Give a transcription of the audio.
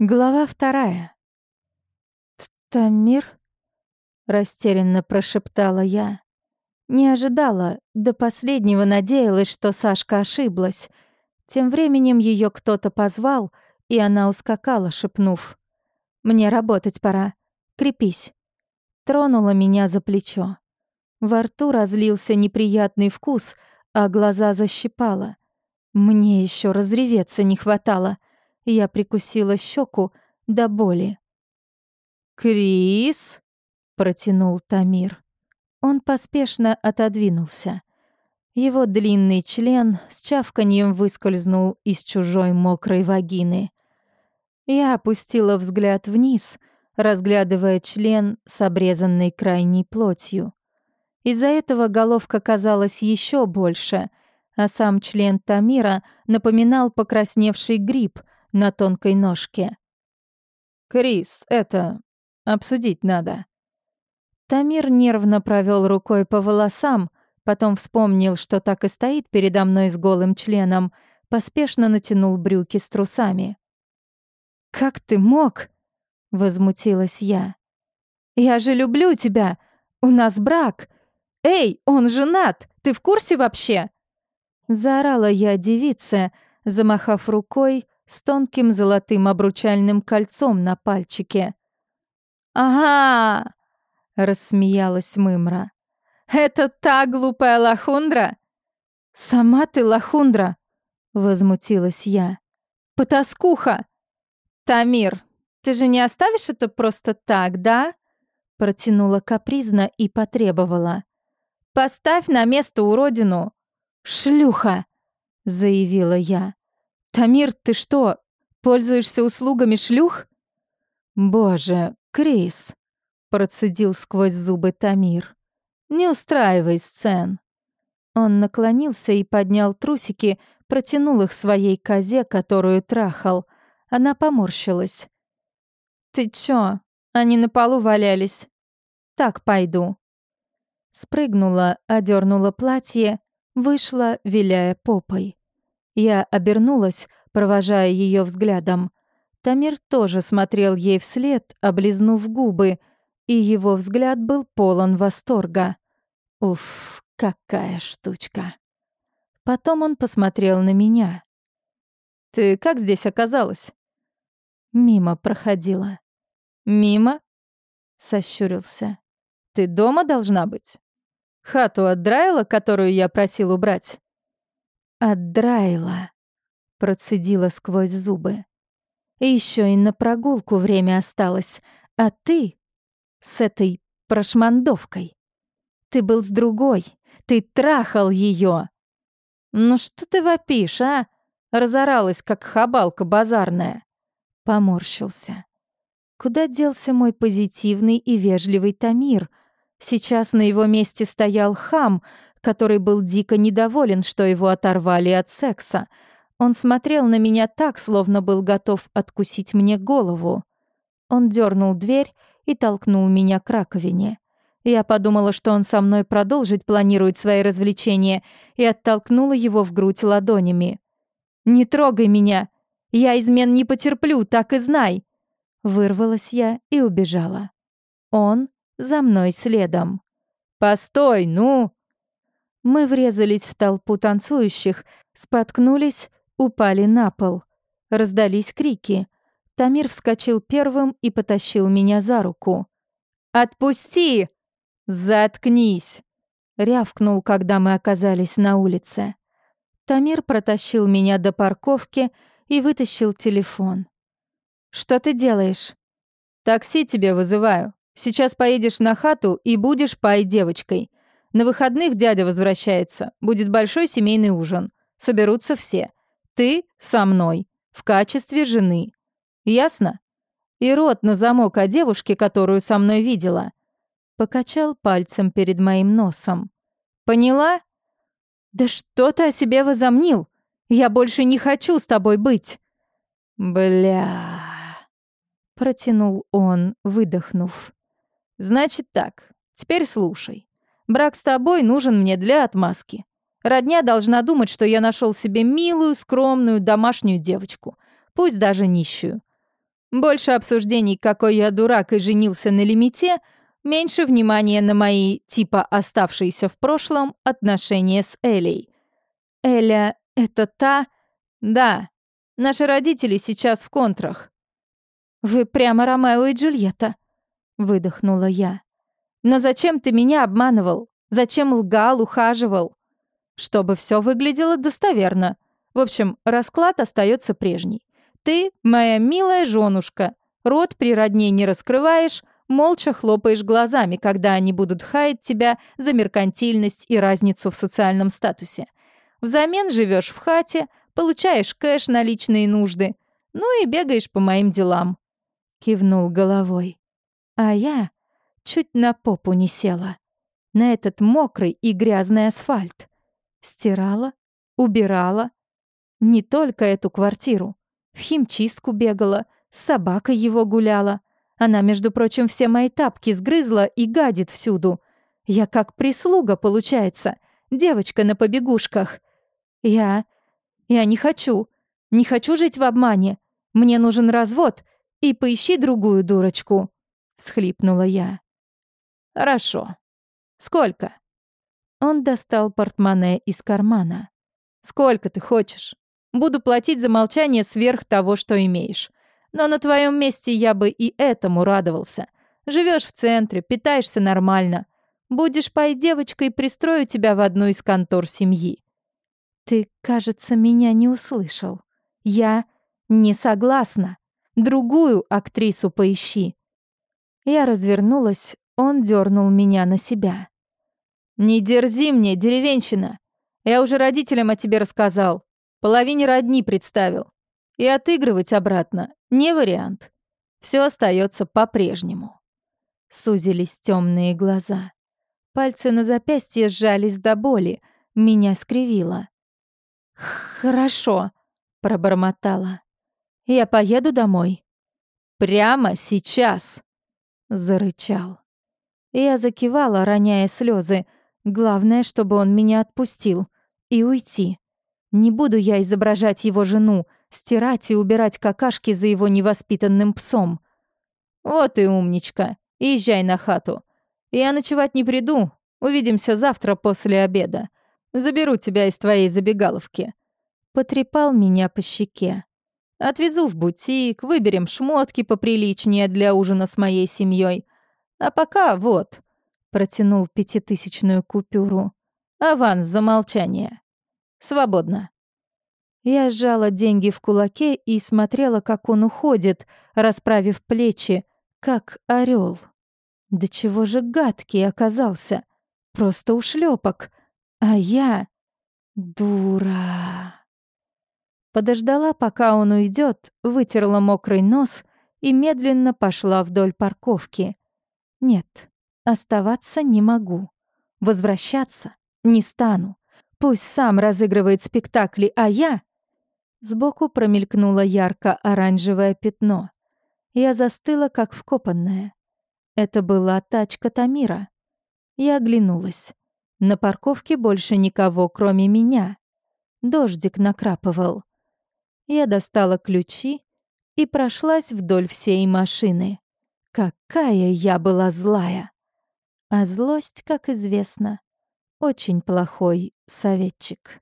Глава вторая. «Тамир?» — растерянно прошептала я. Не ожидала, до последнего надеялась, что Сашка ошиблась. Тем временем ее кто-то позвал, и она ускакала, шепнув. «Мне работать пора. Крепись». Тронула меня за плечо. Во рту разлился неприятный вкус, а глаза защипало. Мне еще разреветься не хватало — я прикусила щеку до боли. «Крис?» — протянул Тамир. Он поспешно отодвинулся. Его длинный член с чавканьем выскользнул из чужой мокрой вагины. Я опустила взгляд вниз, разглядывая член с обрезанной крайней плотью. Из-за этого головка казалась еще больше, а сам член Тамира напоминал покрасневший гриб, на тонкой ножке. «Крис, это... обсудить надо». Тамир нервно провел рукой по волосам, потом вспомнил, что так и стоит передо мной с голым членом, поспешно натянул брюки с трусами. «Как ты мог?» — возмутилась я. «Я же люблю тебя! У нас брак! Эй, он женат! Ты в курсе вообще?» Заорала я девице, замахав рукой, с тонким золотым обручальным кольцом на пальчике. «Ага!» — рассмеялась Мымра. «Это та глупая лохундра?» «Сама ты лохундра!» — возмутилась я. «Потаскуха!» «Тамир, ты же не оставишь это просто так, да?» Протянула капризно и потребовала. «Поставь на место уродину!» «Шлюха!» — заявила я. «Тамир, ты что, пользуешься услугами шлюх?» «Боже, Крис!» — процедил сквозь зубы Тамир. «Не устраивай сцен!» Он наклонился и поднял трусики, протянул их своей козе, которую трахал. Она поморщилась. «Ты чё? Они на полу валялись. Так пойду». Спрыгнула, одернула платье, вышла, виляя попой. Я обернулась, провожая ее взглядом. Тамир тоже смотрел ей вслед, облизнув губы, и его взгляд был полон восторга. Уф, какая штучка. Потом он посмотрел на меня. «Ты как здесь оказалась?» Мимо проходила. «Мимо?» — сощурился. «Ты дома должна быть? Хату отдраила, которую я просил убрать?» «Отдраила», — процедила сквозь зубы. Еще и на прогулку время осталось, а ты с этой прошмандовкой. Ты был с другой, ты трахал ее. Ну что ты вопишь, а? Разоралась, как хабалка базарная. Поморщился. Куда делся мой позитивный и вежливый Тамир? Сейчас на его месте стоял хам, который был дико недоволен, что его оторвали от секса. Он смотрел на меня так, словно был готов откусить мне голову. Он дернул дверь и толкнул меня к раковине. Я подумала, что он со мной продолжить планирует свои развлечения, и оттолкнула его в грудь ладонями. «Не трогай меня! Я измен не потерплю, так и знай!» Вырвалась я и убежала. Он за мной следом. «Постой, ну!» Мы врезались в толпу танцующих, споткнулись, упали на пол. Раздались крики. Тамир вскочил первым и потащил меня за руку. «Отпусти!» «Заткнись!» — рявкнул, когда мы оказались на улице. Тамир протащил меня до парковки и вытащил телефон. «Что ты делаешь?» «Такси тебе вызываю. Сейчас поедешь на хату и будешь пай-девочкой. На выходных дядя возвращается. Будет большой семейный ужин. Соберутся все. Ты со мной. В качестве жены. Ясно? И рот на замок о девушке, которую со мной видела. Покачал пальцем перед моим носом. Поняла? Да что ты о себе возомнил? Я больше не хочу с тобой быть. Бля. Протянул он, выдохнув. Значит так, теперь слушай. Брак с тобой нужен мне для отмазки. Родня должна думать, что я нашел себе милую, скромную, домашнюю девочку, пусть даже нищую. Больше обсуждений, какой я дурак и женился на лимите, меньше внимания на мои, типа оставшиеся в прошлом, отношения с Элей. Эля — это та... Да, наши родители сейчас в контрах. «Вы прямо Ромео и Джульетта», — выдохнула я. «Но зачем ты меня обманывал? Зачем лгал, ухаживал?» «Чтобы все выглядело достоверно. В общем, расклад остается прежний. Ты моя милая женушка. Рот при родне не раскрываешь, молча хлопаешь глазами, когда они будут хаять тебя за меркантильность и разницу в социальном статусе. Взамен живешь в хате, получаешь кэш на личные нужды, ну и бегаешь по моим делам кивнул головой. А я чуть на попу не села. На этот мокрый и грязный асфальт. Стирала, убирала. Не только эту квартиру. В химчистку бегала, с собакой его гуляла. Она, между прочим, все мои тапки сгрызла и гадит всюду. Я как прислуга, получается. Девочка на побегушках. Я... Я не хочу. Не хочу жить в обмане. Мне нужен развод, и поищи другую дурочку», — всхлипнула я. «Хорошо. Сколько?» Он достал портмоне из кармана. «Сколько ты хочешь? Буду платить за молчание сверх того, что имеешь. Но на твоем месте я бы и этому радовался. Живешь в центре, питаешься нормально. Будешь пой девочкой, пристрою тебя в одну из контор семьи». «Ты, кажется, меня не услышал. Я не согласна». Другую актрису поищи». Я развернулась, он дернул меня на себя. «Не дерзи мне, деревенщина. Я уже родителям о тебе рассказал. Половине родни представил. И отыгрывать обратно не вариант. Все остается по-прежнему». Сузились темные глаза. Пальцы на запястье сжались до боли. Меня скривило. «Хорошо», — пробормотала. Я поеду домой. Прямо сейчас, зарычал. Я закивала, роняя слезы. Главное, чтобы он меня отпустил и уйти. Не буду я изображать его жену, стирать и убирать какашки за его невоспитанным псом. Вот и умничка. Езжай на хату. Я ночевать не приду. Увидимся завтра после обеда. Заберу тебя из твоей забегаловки. Потрепал меня по щеке. Отвезу в бутик, выберем шмотки поприличнее для ужина с моей семьей. А пока вот, протянул пятитысячную купюру. Аванс за молчание. Свободно. Я сжала деньги в кулаке и смотрела, как он уходит, расправив плечи, как орел. Да чего же гадкий оказался. Просто ушлепок. А я... Дура. Подождала, пока он уйдет, вытерла мокрый нос и медленно пошла вдоль парковки. Нет, оставаться не могу. Возвращаться не стану. Пусть сам разыгрывает спектакли, а я... Сбоку промелькнуло ярко-оранжевое пятно. Я застыла, как вкопанная. Это была тачка Тамира. Я оглянулась. На парковке больше никого, кроме меня. Дождик накрапывал. Я достала ключи и прошлась вдоль всей машины. Какая я была злая! А злость, как известно, очень плохой советчик.